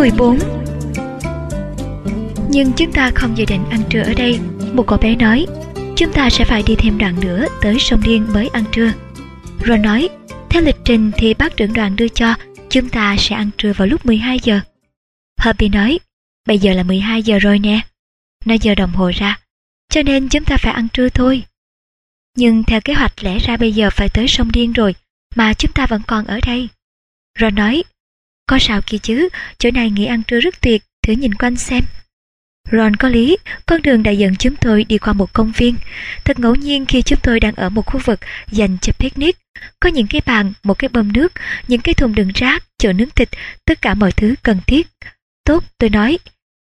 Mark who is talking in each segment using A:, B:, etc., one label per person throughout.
A: 14 Nhưng chúng ta không dự định ăn trưa ở đây, Một cậu bé nói. Chúng ta sẽ phải đi thêm đoạn nữa tới sông Điên mới ăn trưa. Rồi nói, Theo lịch trình thì bác trưởng đoàn đưa cho, Chúng ta sẽ ăn trưa vào lúc 12 giờ. Herbie nói, Bây giờ là 12 giờ rồi nè. Nó giờ đồng hồ ra, Cho nên chúng ta phải ăn trưa thôi. Nhưng theo kế hoạch lẽ ra bây giờ phải tới sông Điên rồi, Mà chúng ta vẫn còn ở đây. Rồi nói có sao kia chứ Chỗ này nghỉ ăn trưa rất tuyệt Thử nhìn quanh xem Ron có lý, con đường đã dẫn chúng tôi đi qua một công viên. Thật ngẫu nhiên khi chúng tôi đang ở một khu vực dành cho picnic. Có những cái bàn, một cái bơm nước, những cái thùng đựng rác, chỗ nướng thịt, tất cả mọi thứ cần thiết. Tốt, tôi nói.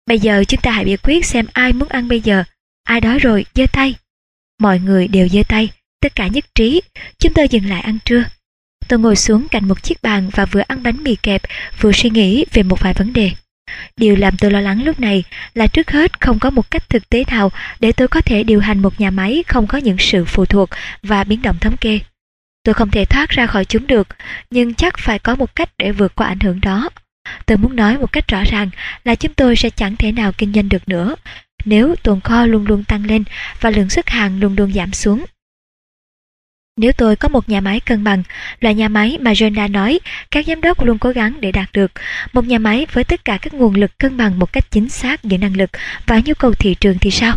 A: Bây giờ chúng ta hãy biểu quyết xem ai muốn ăn bây giờ. Ai đói rồi, giơ tay. Mọi người đều giơ tay, tất cả nhất trí. Chúng tôi dừng lại ăn trưa. Tôi ngồi xuống cạnh một chiếc bàn và vừa ăn bánh mì kẹp, vừa suy nghĩ về một vài vấn đề. Điều làm tôi lo lắng lúc này là trước hết không có một cách thực tế nào để tôi có thể điều hành một nhà máy không có những sự phụ thuộc và biến động thống kê. Tôi không thể thoát ra khỏi chúng được, nhưng chắc phải có một cách để vượt qua ảnh hưởng đó. Tôi muốn nói một cách rõ ràng là chúng tôi sẽ chẳng thể nào kinh doanh được nữa nếu tồn kho luôn luôn tăng lên và lượng xuất hàng luôn luôn giảm xuống. Nếu tôi có một nhà máy cân bằng, loại nhà máy mà John đã nói các giám đốc luôn cố gắng để đạt được, một nhà máy với tất cả các nguồn lực cân bằng một cách chính xác giữa năng lực và nhu cầu thị trường thì sao?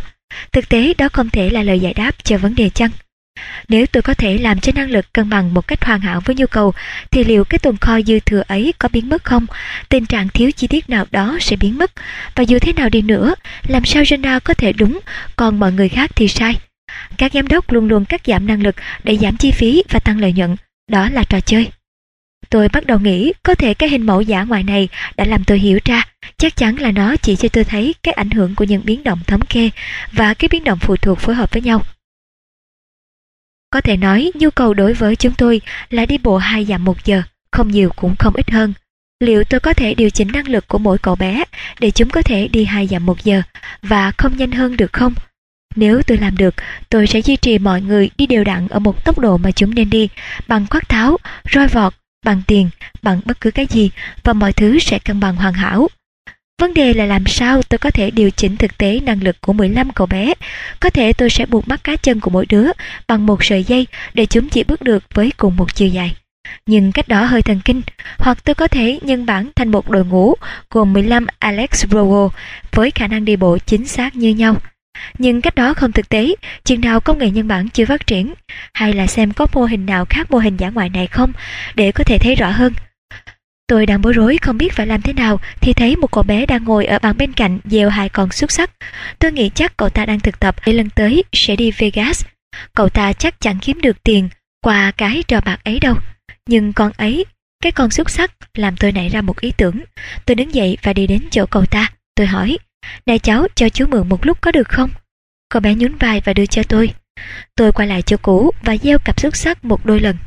A: Thực tế đó không thể là lời giải đáp cho vấn đề chăng? Nếu tôi có thể làm cho năng lực cân bằng một cách hoàn hảo với nhu cầu, thì liệu cái tồn kho dư thừa ấy có biến mất không? Tình trạng thiếu chi tiết nào đó sẽ biến mất. Và dù thế nào đi nữa, làm sao Jenna có thể đúng, còn mọi người khác thì sai? Các giám đốc luôn luôn cắt giảm năng lực để giảm chi phí và tăng lợi nhuận. Đó là trò chơi. Tôi bắt đầu nghĩ có thể cái hình mẫu giả ngoài này đã làm tôi hiểu ra chắc chắn là nó chỉ cho tôi thấy cái ảnh hưởng của những biến động thống kê và cái biến động phụ thuộc phối hợp với nhau. Có thể nói nhu cầu đối với chúng tôi là đi bộ hai dặm một giờ, không nhiều cũng không ít hơn. Liệu tôi có thể điều chỉnh năng lực của mỗi cậu bé để chúng có thể đi hai dặm một giờ và không nhanh hơn được không? Nếu tôi làm được, tôi sẽ duy trì mọi người đi đều đặn ở một tốc độ mà chúng nên đi, bằng khoác tháo, roi vọt, bằng tiền, bằng bất cứ cái gì, và mọi thứ sẽ cân bằng hoàn hảo. Vấn đề là làm sao tôi có thể điều chỉnh thực tế năng lực của 15 cậu bé. Có thể tôi sẽ buộc mắt cá chân của mỗi đứa bằng một sợi dây để chúng chỉ bước được với cùng một chiều dài. Nhưng cách đó hơi thần kinh, hoặc tôi có thể nhân bản thành một đội ngũ gồm 15 Alex Rogo với khả năng đi bộ chính xác như nhau. Nhưng cách đó không thực tế, chừng nào công nghệ nhân bản chưa phát triển, hay là xem có mô hình nào khác mô hình giả ngoại này không, để có thể thấy rõ hơn. Tôi đang bối rối không biết phải làm thế nào thì thấy một cậu bé đang ngồi ở bàn bên cạnh dèo hai con xuất sắc. Tôi nghĩ chắc cậu ta đang thực tập để lần tới sẽ đi Vegas. Cậu ta chắc chẳng kiếm được tiền qua cái trò bạc ấy đâu. Nhưng con ấy, cái con xuất sắc làm tôi nảy ra một ý tưởng. Tôi đứng dậy và đi đến chỗ cậu ta. Tôi hỏi, này cháu cho chú mượn một lúc có được không? Cậu bé nhún vai và đưa cho tôi. Tôi quay lại chỗ cũ và gieo cặp xúc sắc một đôi lần.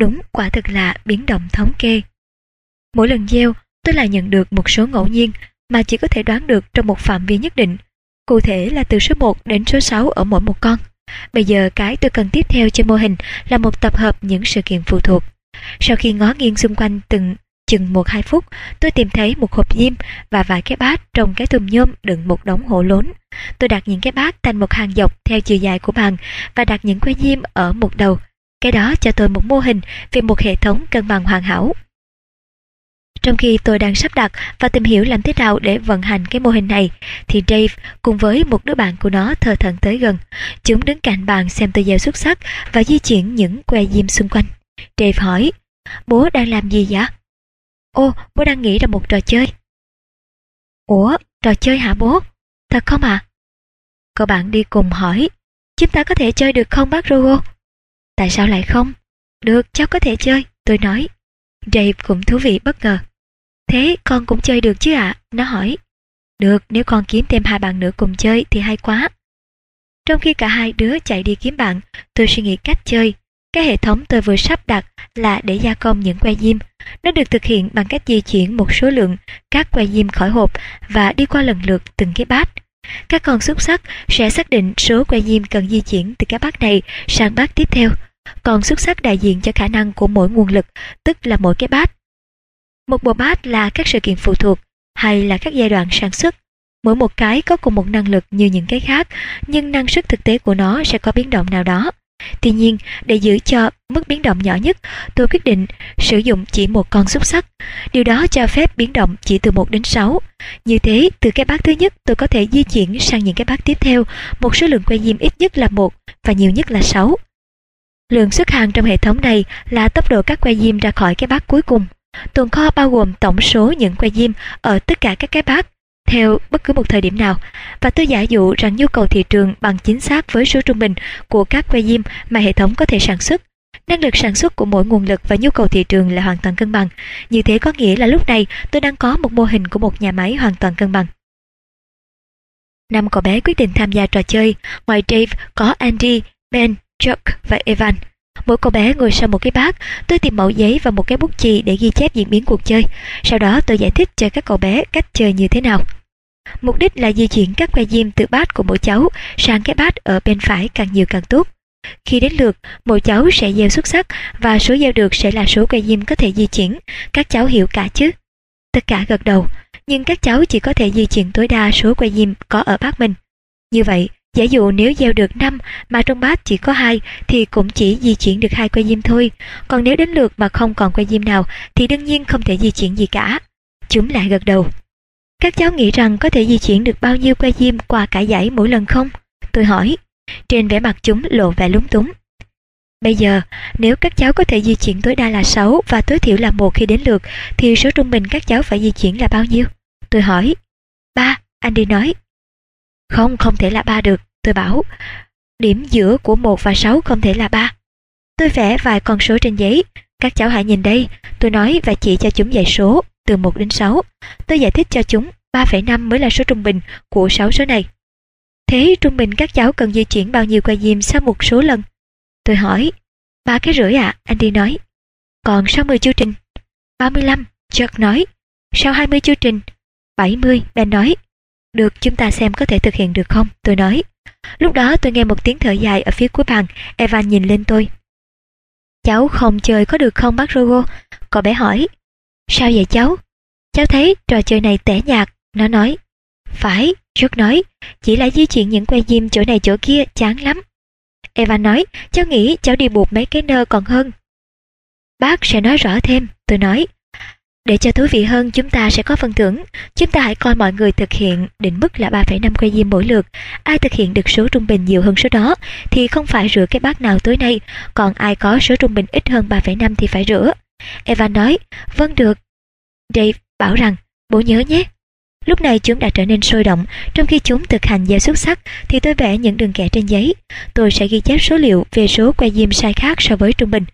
A: Đúng quả thực là biến động thống kê. Mỗi lần gieo, tôi lại nhận được một số ngẫu nhiên mà chỉ có thể đoán được trong một phạm vi nhất định. Cụ thể là từ số 1 đến số 6 ở mỗi một con. Bây giờ cái tôi cần tiếp theo cho mô hình là một tập hợp những sự kiện phụ thuộc. Sau khi ngó nghiêng xung quanh từng chừng một hai phút, tôi tìm thấy một hộp diêm và vài cái bát trong cái thùng nhôm đựng một đống hổ lốn. Tôi đặt những cái bát thành một hàng dọc theo chiều dài của bàn và đặt những que diêm ở một đầu. Cái đó cho tôi một mô hình về một hệ thống cân bằng hoàn hảo. Trong khi tôi đang sắp đặt và tìm hiểu làm thế nào để vận hành cái mô hình này, thì Dave cùng với một đứa bạn của nó thờ thận tới gần. Chúng đứng cạnh bàn xem tôi gieo xuất sắc và di chuyển những que diêm xung quanh. Dave hỏi, bố đang làm gì vậy? Ô, bố đang nghĩ ra một trò chơi. Ủa, trò chơi hả bố? Thật không ạ? À? Cậu bạn đi cùng hỏi, chúng ta có thể chơi được không bác Rogo? Tại sao lại không? Được, cháu có thể chơi, tôi nói. Dave cũng thú vị bất ngờ. Thế con cũng chơi được chứ ạ? À? Nó hỏi. Được, nếu con kiếm thêm hai bạn nữa cùng chơi thì hay quá. Trong khi cả hai đứa chạy đi kiếm bạn, tôi suy nghĩ cách chơi. Cái hệ thống tôi vừa sắp đặt là để gia công những que diêm. Nó được thực hiện bằng cách di chuyển một số lượng các que diêm khỏi hộp và đi qua lần lượt từng cái bát. Các con xúc sắc sẽ xác định số que diêm cần di chuyển từ cái bát này sang bát tiếp theo. Còn xuất sắc đại diện cho khả năng của mỗi nguồn lực, tức là mỗi cái bát. Một bộ bát là các sự kiện phụ thuộc, hay là các giai đoạn sản xuất. Mỗi một cái có cùng một năng lực như những cái khác, nhưng năng suất thực tế của nó sẽ có biến động nào đó. Tuy nhiên, để giữ cho mức biến động nhỏ nhất, tôi quyết định sử dụng chỉ một con xúc sắc. Điều đó cho phép biến động chỉ từ 1 đến 6. Như thế, từ cái bát thứ nhất tôi có thể di chuyển sang những cái bát tiếp theo, một số lượng que diêm ít nhất là một và nhiều nhất là 6. Lượng xuất hàng trong hệ thống này là tốc độ các que diêm ra khỏi cái bát cuối cùng. Tồn kho bao gồm tổng số những que diêm ở tất cả các cái bát theo bất cứ một thời điểm nào và tôi giả dụ rằng nhu cầu thị trường bằng chính xác với số trung bình của các que diêm mà hệ thống có thể sản xuất. Năng lực sản xuất của mỗi nguồn lực và nhu cầu thị trường là hoàn toàn cân bằng. Như thế có nghĩa là lúc này tôi đang có một mô hình của một nhà máy hoàn toàn cân bằng. Năm cậu bé quyết định tham gia trò chơi. Ngoài Dave có Andy, Ben, Chuck và Evan. Mỗi cô bé ngồi sau một cái bát, tôi tìm mẫu giấy và một cái bút chì để ghi chép diễn biến cuộc chơi. Sau đó tôi giải thích cho các cậu bé cách chơi như thế nào. Mục đích là di chuyển các que diêm từ bát của mỗi cháu sang cái bát ở bên phải càng nhiều càng tốt. Khi đến lượt, mỗi cháu sẽ gieo xuất sắc và số gieo được sẽ là số que diêm có thể di chuyển. Các cháu hiểu cả chứ? Tất cả gật đầu, nhưng các cháu chỉ có thể di chuyển tối đa số que diêm có ở bát mình. Như vậy, Giả dụ nếu gieo được 5 mà trong bát chỉ có hai thì cũng chỉ di chuyển được hai que diêm thôi. Còn nếu đến lượt mà không còn que diêm nào thì đương nhiên không thể di chuyển gì cả. Chúng lại gật đầu. Các cháu nghĩ rằng có thể di chuyển được bao nhiêu que diêm qua cả dãy mỗi lần không? Tôi hỏi. Trên vẻ mặt chúng lộ vẻ lúng túng. Bây giờ, nếu các cháu có thể di chuyển tối đa là 6 và tối thiểu là một khi đến lượt, thì số trung bình các cháu phải di chuyển là bao nhiêu? Tôi hỏi. Ba, Andy nói. Không, không thể là ba được, tôi bảo. Điểm giữa của 1 và 6 không thể là 3. Tôi vẽ vài con số trên giấy. Các cháu hãy nhìn đây, tôi nói và chỉ cho chúng dãy số từ 1 đến 6. Tôi giải thích cho chúng 3,5 mới là số trung bình của 6 số này. Thế trung bình các cháu cần di chuyển bao nhiêu que diêm sau một số lần? Tôi hỏi. Ba cái rưỡi ạ, à, Andy nói. Còn sau 10 chương trình? 35, Chuck nói. Sau 20 chương trình? 70, Ben nói. Được, chúng ta xem có thể thực hiện được không? Tôi nói. Lúc đó tôi nghe một tiếng thở dài ở phía cuối bàn. Evan nhìn lên tôi. Cháu không chơi có được không bác Rogo? Cậu bé hỏi. Sao vậy cháu? Cháu thấy trò chơi này tẻ nhạt. Nó nói. Phải, rất nói. Chỉ là di chuyển những que diêm chỗ này chỗ kia chán lắm. Evan nói. Cháu nghĩ cháu đi buộc mấy cái nơ còn hơn. Bác sẽ nói rõ thêm. Tôi nói. Để cho thú vị hơn, chúng ta sẽ có phần thưởng. Chúng ta hãy coi mọi người thực hiện định mức là 3,5 que diêm mỗi lượt. Ai thực hiện được số trung bình nhiều hơn số đó thì không phải rửa cái bát nào tối nay, còn ai có số trung bình ít hơn 3,5 thì phải rửa. Eva nói, vâng được. Dave bảo rằng, bố nhớ nhé. Lúc này chúng đã trở nên sôi động, trong khi chúng thực hành giao xuất sắc thì tôi vẽ những đường kẻ trên giấy. Tôi sẽ ghi chép số liệu về số que diêm sai khác so với trung bình.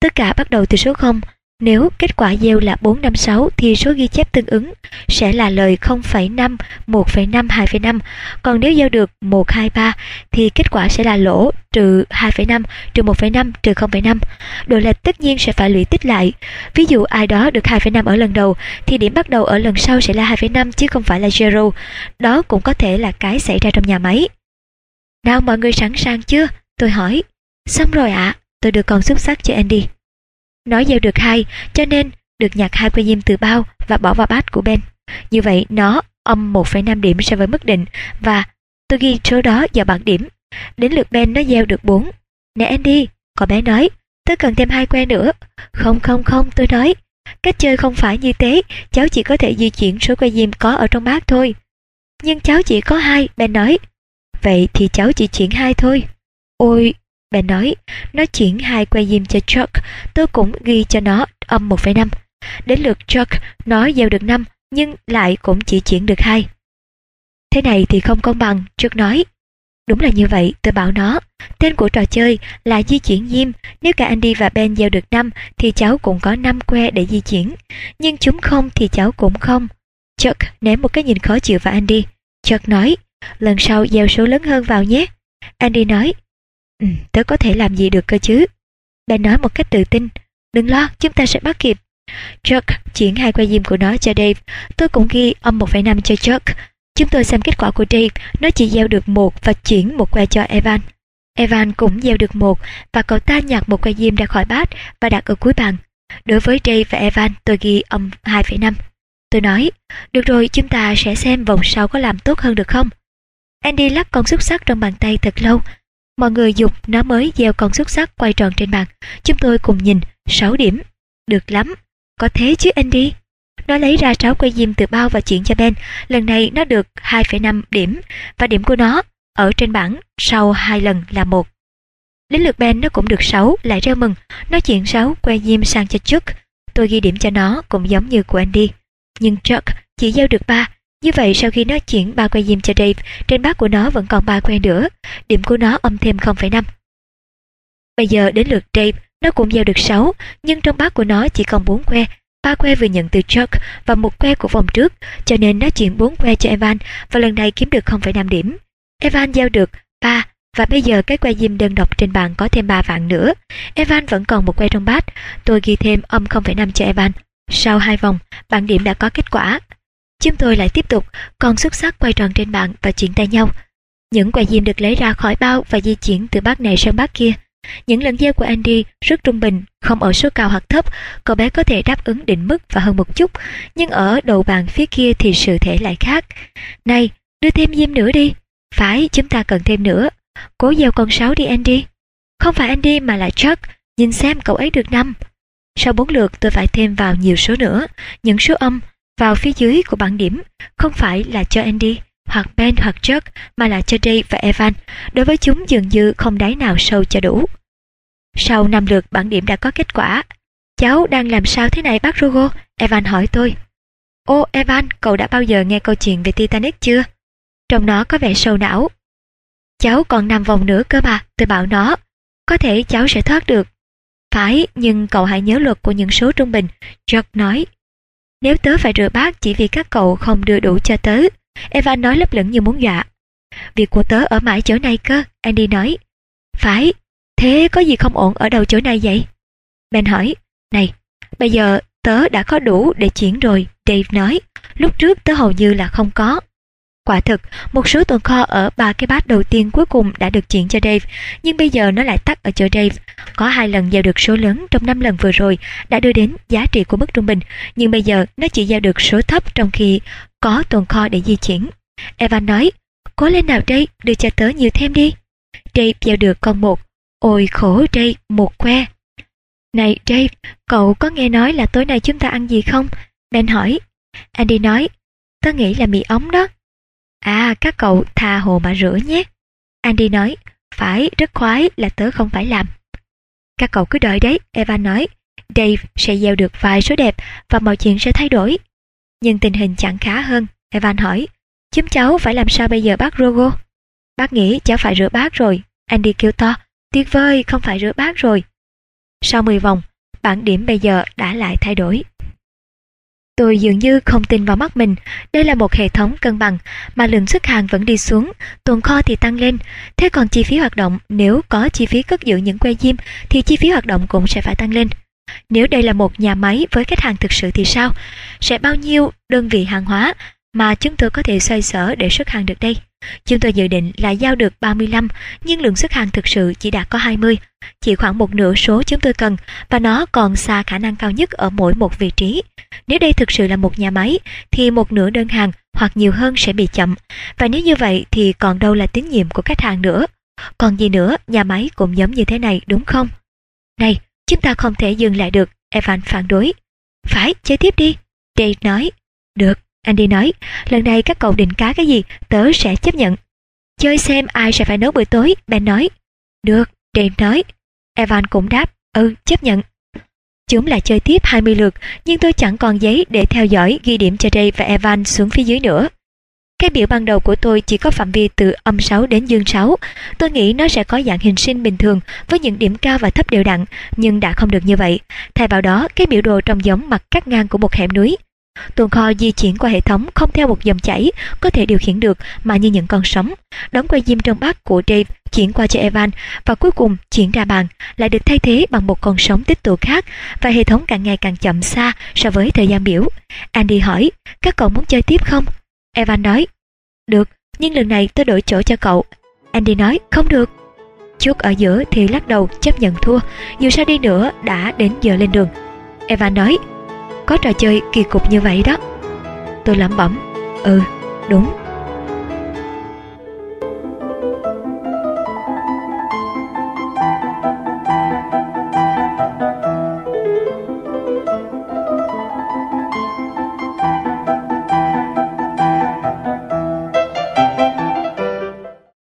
A: Tất cả bắt đầu từ số 0, nếu kết quả gieo là 456 thì số ghi chép tương ứng sẽ là lời 0,5, 1,5, 2,5. Còn nếu gieo được 123 thì kết quả sẽ là lỗ trừ 2,5, trừ 1,5, trừ 0,5. Độ lệch tất nhiên sẽ phải lũy tích lại. Ví dụ ai đó được 2,5 ở lần đầu thì điểm bắt đầu ở lần sau sẽ là 2,5 chứ không phải là zero. Đó cũng có thể là cái xảy ra trong nhà máy. Nào mọi người sẵn sàng chưa? Tôi hỏi. Xong rồi ạ. À. Tôi đưa con xúc sắc cho Andy. Nó gieo được hai, cho nên được nhặt hai que diêm từ bao và bỏ vào bát của Ben. Như vậy nó âm 1,5 điểm so với mức định và tôi ghi số đó vào bảng điểm. Đến lượt Ben nó gieo được 4. Nè Andy, cậu bé nói, tôi cần thêm hai que nữa. Không không không, tôi nói. Cách chơi không phải như thế, cháu chỉ có thể di chuyển số que diêm có ở trong bát thôi. Nhưng cháu chỉ có hai, Ben nói. Vậy thì cháu chỉ chuyển hai thôi. Ôi, Bà nói, nó chuyển hai que diêm cho Chuck, tôi cũng ghi cho nó âm 1,5. Đến lượt Chuck, nó gieo được 5, nhưng lại cũng chỉ chuyển được hai. Thế này thì không công bằng, Chuck nói. Đúng là như vậy, tôi bảo nó. Tên của trò chơi là di chuyển diêm. Nếu cả Andy và Ben gieo được 5 thì cháu cũng có 5 que để di chuyển. Nhưng chúng không thì cháu cũng không. Chuck ném một cái nhìn khó chịu vào Andy. Chuck nói, lần sau gieo số lớn hơn vào nhé. Andy nói, Ừ, tớ có thể làm gì được cơ chứ? Ben nói một cách tự tin. Đừng lo, chúng ta sẽ bắt kịp. Chuck chuyển hai que diêm của nó cho Dave. Tôi cũng ghi âm 1,5 cho Chuck. Chúng tôi xem kết quả của Dave. Nó chỉ gieo được một và chuyển một que cho Evan. Evan cũng gieo được một và cậu ta nhặt một que diêm ra khỏi bát và đặt ở cuối bàn. Đối với Dave và Evan, tôi ghi âm 2,5. Tôi nói, được rồi chúng ta sẽ xem vòng sau có làm tốt hơn được không? Andy lắc con xúc sắc trong bàn tay thật lâu. Mọi người dục nó mới gieo con xuất sắc quay tròn trên bàn. Chúng tôi cùng nhìn, 6 điểm. Được lắm, có thế chứ Andy. Nó lấy ra sáu que diêm từ bao và chuyển cho Ben. Lần này nó được 2,5 điểm và điểm của nó ở trên bảng sau hai lần là một. Đến lượt Ben nó cũng được 6, lại reo mừng. Nó chuyển 6 que diêm sang cho Chuck. Tôi ghi điểm cho nó cũng giống như của Andy. Nhưng Chuck chỉ gieo được 3. Như vậy sau khi nó chuyển ba que diêm cho Dave, trên bát của nó vẫn còn ba que nữa. Điểm của nó âm thêm 0,5. Bây giờ đến lượt Dave, nó cũng gieo được 6, nhưng trong bát của nó chỉ còn 4 que. ba que vừa nhận từ Chuck và một que của vòng trước, cho nên nó chuyển 4 que cho Evan và lần này kiếm được 0,5 điểm. Evan gieo được 3 và bây giờ cái que diêm đơn độc trên bàn có thêm 3 vạn nữa. Evan vẫn còn một que trong bát. Tôi ghi thêm âm 0,5 cho Evan. Sau hai vòng, bảng điểm đã có kết quả. Chúng tôi lại tiếp tục, còn xuất sắc quay tròn trên bàn và chuyển tay nhau. Những que diêm được lấy ra khỏi bao và di chuyển từ bát này sang bát kia. Những lần gieo của Andy rất trung bình, không ở số cao hoặc thấp, cậu bé có thể đáp ứng định mức và hơn một chút, nhưng ở đầu bàn phía kia thì sự thể lại khác. Này, đưa thêm diêm nữa đi. Phải, chúng ta cần thêm nữa. Cố gieo con sáu đi Andy. Không phải Andy mà là Chuck, nhìn xem cậu ấy được năm. Sau bốn lượt tôi phải thêm vào nhiều số nữa, những số âm vào phía dưới của bảng điểm, không phải là cho Andy hoặc Ben hoặc Chuck mà là cho Jay và Evan. Đối với chúng dường như không đáy nào sâu cho đủ. Sau năm lượt bảng điểm đã có kết quả. Cháu đang làm sao thế này bác Rugo Evan hỏi tôi. Ô Evan, cậu đã bao giờ nghe câu chuyện về Titanic chưa? Trong nó có vẻ sâu não. Cháu còn năm vòng nữa cơ mà, tôi bảo nó. Có thể cháu sẽ thoát được. Phải, nhưng cậu hãy nhớ luật của những số trung bình, Chuck nói. Nếu tớ phải rửa bát chỉ vì các cậu không đưa đủ cho tớ, Eva nói lấp lửng như muốn dọa. Việc của tớ ở mãi chỗ này cơ, Andy nói. Phải, thế có gì không ổn ở đầu chỗ này vậy? Ben hỏi, này, bây giờ tớ đã có đủ để chuyển rồi, Dave nói. Lúc trước tớ hầu như là không có. Quả thực, một số tồn kho ở ba cái bát đầu tiên cuối cùng đã được chuyển cho Dave, nhưng bây giờ nó lại tắt ở chỗ Dave. Có hai lần giao được số lớn trong năm lần vừa rồi đã đưa đến giá trị của mức trung bình, nhưng bây giờ nó chỉ giao được số thấp trong khi có tồn kho để di chuyển. Evan nói, cố lên nào Dave, đưa cho tớ nhiều thêm đi. Dave giao được con một. Ôi khổ Dave, một que. Này Dave, cậu có nghe nói là tối nay chúng ta ăn gì không? Ben hỏi. Andy nói, tớ nghĩ là mì ống đó. À, các cậu tha hồ mà rửa nhé. Andy nói, phải, rất khoái là tớ không phải làm. Các cậu cứ đợi đấy, Eva nói. Dave sẽ gieo được vài số đẹp và mọi chuyện sẽ thay đổi. Nhưng tình hình chẳng khá hơn, Evan hỏi. Chúng cháu phải làm sao bây giờ bác Rogo? Bác nghĩ cháu phải rửa bát rồi. Andy kêu to, tuyệt vời, không phải rửa bát rồi. Sau 10 vòng, bảng điểm bây giờ đã lại thay đổi. Tôi dường như không tin vào mắt mình, đây là một hệ thống cân bằng, mà lượng xuất hàng vẫn đi xuống, tồn kho thì tăng lên. Thế còn chi phí hoạt động, nếu có chi phí cất giữ những que diêm, thì chi phí hoạt động cũng sẽ phải tăng lên. Nếu đây là một nhà máy với khách hàng thực sự thì sao? Sẽ bao nhiêu đơn vị hàng hóa mà chúng tôi có thể xoay sở để xuất hàng được đây? Chúng tôi dự định là giao được 35, nhưng lượng xuất hàng thực sự chỉ đạt có 20. Chỉ khoảng một nửa số chúng tôi cần và nó còn xa khả năng cao nhất ở mỗi một vị trí. Nếu đây thực sự là một nhà máy thì một nửa đơn hàng hoặc nhiều hơn sẽ bị chậm. Và nếu như vậy thì còn đâu là tín nhiệm của khách hàng nữa. Còn gì nữa, nhà máy cũng giống như thế này đúng không? Này, chúng ta không thể dừng lại được, Evan phản đối. Phải, chơi tiếp đi, Dave nói. Được, Andy nói, lần này các cậu định cá cái gì, tớ sẽ chấp nhận. Chơi xem ai sẽ phải nấu bữa tối, Ben nói. Được, Dave nói. Evan cũng đáp, ừ, chấp nhận. Chúng lại chơi tiếp 20 lượt, nhưng tôi chẳng còn giấy để theo dõi ghi điểm cho Dave và Evan xuống phía dưới nữa. Cái biểu ban đầu của tôi chỉ có phạm vi từ âm 6 đến dương 6. Tôi nghĩ nó sẽ có dạng hình sinh bình thường với những điểm cao và thấp đều đặn, nhưng đã không được như vậy. Thay vào đó, cái biểu đồ trông giống mặt cắt ngang của một hẻm núi. Tồn kho di chuyển qua hệ thống không theo một dòng chảy có thể điều khiển được mà như những con sóng. Đóng quay diêm trong bát của Dave chuyển qua cho Evan và cuối cùng chuyển ra bàn lại được thay thế bằng một con sóng tích tụ khác và hệ thống càng ngày càng chậm xa so với thời gian biểu. Andy hỏi, các cậu muốn chơi tiếp không? Evan nói, được, nhưng lần này tôi đổi chỗ cho cậu. Andy nói, không được. Chút ở giữa thì lắc đầu chấp nhận thua, dù sao đi nữa đã đến giờ lên đường. Evan nói, có trò chơi kỳ cục như vậy đó tôi lẩm bẩm. Ừ, đúng,